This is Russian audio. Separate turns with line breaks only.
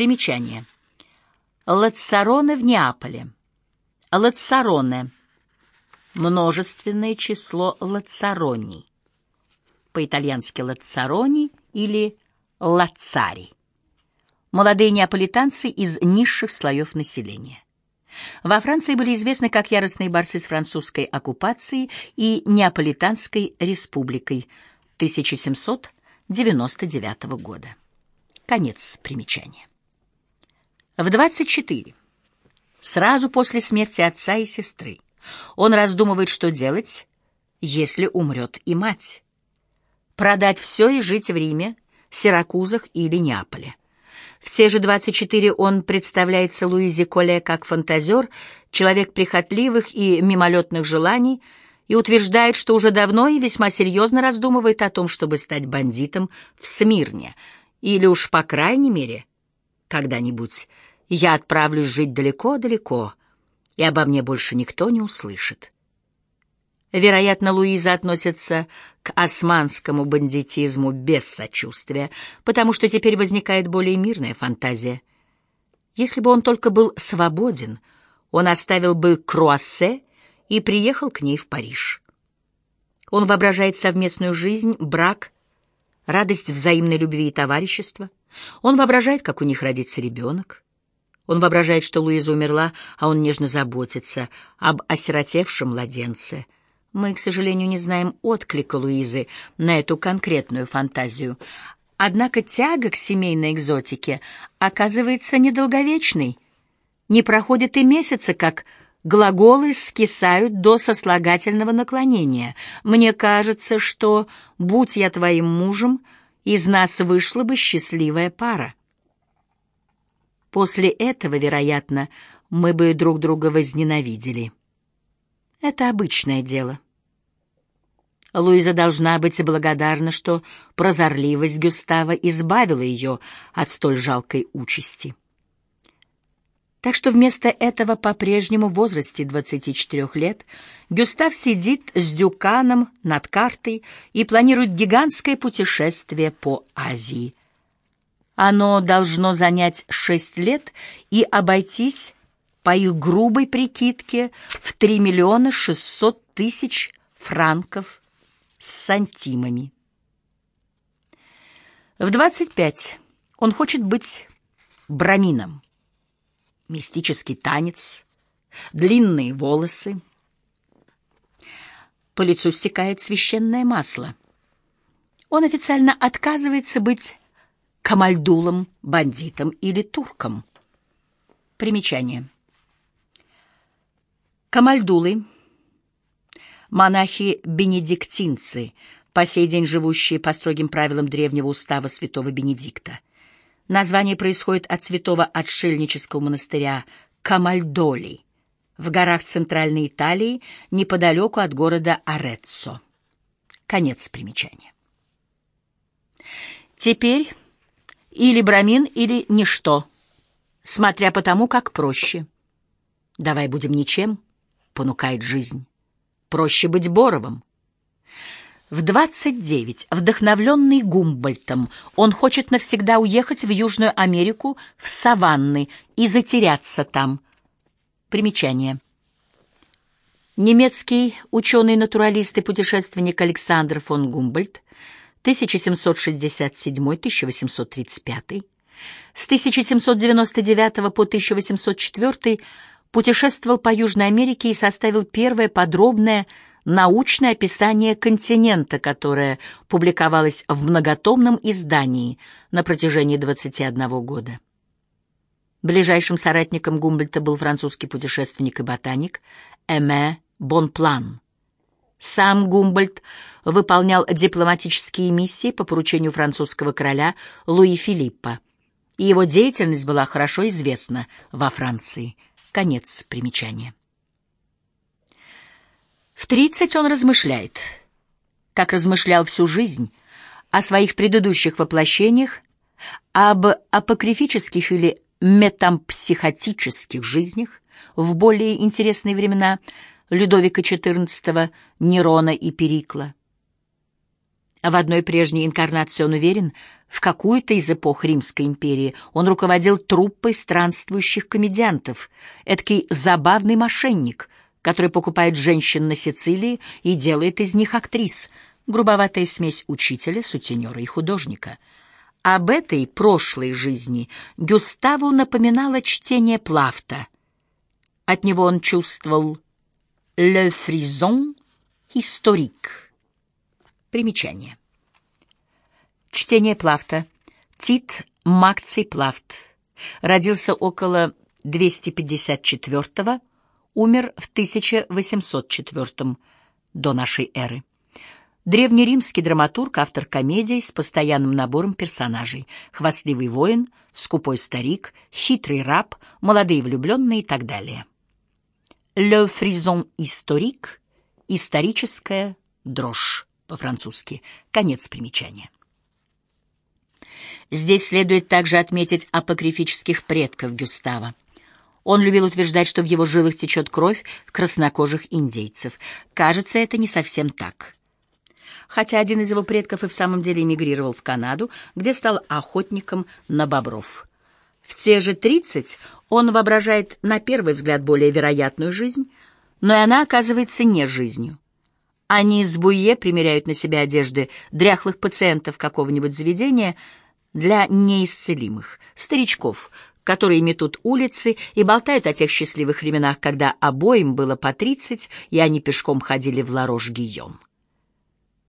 Примечание. Лацароне в Неаполе. Лацароне. Множественное число лацароний. По-итальянски лацарони или лацари. Молодые неаполитанцы из низших слоев населения. Во Франции были известны как яростные борцы с французской оккупацией и Неаполитанской республикой 1799 года. Конец примечания. В 24, сразу после смерти отца и сестры, он раздумывает, что делать, если умрет и мать. Продать все и жить в Риме, Сиракузах или Неаполе. В те же 24 он представляется Луизе Коле как фантазер, человек прихотливых и мимолетных желаний, и утверждает, что уже давно и весьма серьезно раздумывает о том, чтобы стать бандитом в Смирне, или уж, по крайней мере, когда-нибудь я отправлюсь жить далеко-далеко, и обо мне больше никто не услышит. Вероятно, Луиза относится к османскому бандитизму без сочувствия, потому что теперь возникает более мирная фантазия. Если бы он только был свободен, он оставил бы Круассе и приехал к ней в Париж. Он воображает совместную жизнь, брак, радость взаимной любви и товарищества. Он воображает, как у них родится ребенок. Он воображает, что Луиза умерла, а он нежно заботится об осиротевшем младенце — мы, к сожалению, не знаем отклика Луизы на эту конкретную фантазию. Однако тяга к семейной экзотике оказывается недолговечной. Не проходит и месяца, как глаголы скисают до сослагательного наклонения. Мне кажется, что, будь я твоим мужем, из нас вышла бы счастливая пара. После этого, вероятно, мы бы друг друга возненавидели. Это обычное дело. Луиза должна быть благодарна, что прозорливость Гюстава избавила ее от столь жалкой участи. Так что вместо этого по-прежнему в возрасте 24 лет Гюстав сидит с Дюканом над картой и планирует гигантское путешествие по Азии. Оно должно занять шесть лет и обойтись по их грубой прикидке в 3 миллиона 600 тысяч франков с сантимами. В 25 он хочет быть брамином. Мистический танец, длинные волосы. По лицу стекает священное масло. Он официально отказывается быть камальдулом, бандитом или турком. Примечание. Камальдулы, монахи-бенедиктинцы, по сей день живущие по строгим правилам древнего устава святого Бенедикта. Название происходит от святого отшельнического монастыря Камальдоли в горах Центральной Италии, неподалеку от города Ореццо. Конец примечания. Теперь или брамин, или ничто, смотря по тому, как проще. Давай будем ничем — понукает жизнь. Проще быть Боровым. В 29, вдохновленный Гумбольтом, он хочет навсегда уехать в Южную Америку, в саванны, и затеряться там. Примечание. Немецкий ученый-натуралист и путешественник Александр фон Гумбольдт 1767-1835, с 1799 по 1804 путешествовал по Южной Америке и составил первое подробное научное описание континента, которое публиковалось в многотомном издании на протяжении 21 года. Ближайшим соратником Гумбольта был французский путешественник и ботаник Эме Бонплан. Сам Гумбольд выполнял дипломатические миссии по поручению французского короля Луи Филиппа, и его деятельность была хорошо известна во Франции – Конец примечания. В тридцать он размышляет, как размышлял всю жизнь, о своих предыдущих воплощениях, об апокрифических или метампсихотических жизнях в более интересные времена Людовика XIV, Нерона и Перикла. В одной прежней инкарнации он уверен, в какую-то из эпох Римской империи он руководил труппой странствующих комедиантов, эдакий забавный мошенник, который покупает женщин на Сицилии и делает из них актрис, грубоватая смесь учителя, сутенера и художника. Об этой прошлой жизни Гюставу напоминало чтение Плафта. От него он чувствовал «le frisson historique» Примечание. Чтение Плафта. Тит Макций Плафт. Родился около 254 умер в 1804 до нашей эры. Древнеримский драматург, автор комедий с постоянным набором персонажей. Хвастливый воин, скупой старик, хитрый раб, молодые влюбленные и так далее. «Le frison historique» — историческая дрожь по-французски. Конец примечания. Здесь следует также отметить апокрифических предков Гюстава. Он любил утверждать, что в его жилах течет кровь краснокожих индейцев. Кажется, это не совсем так. Хотя один из его предков и в самом деле эмигрировал в Канаду, где стал охотником на бобров. В те же 30 он воображает на первый взгляд более вероятную жизнь, но и она оказывается не жизнью. Они с Буе примеряют на себя одежды дряхлых пациентов какого-нибудь заведения для неисцелимых, старичков, которые метут улицы и болтают о тех счастливых временах, когда обоим было по тридцать, и они пешком ходили в Ларош-Гийон.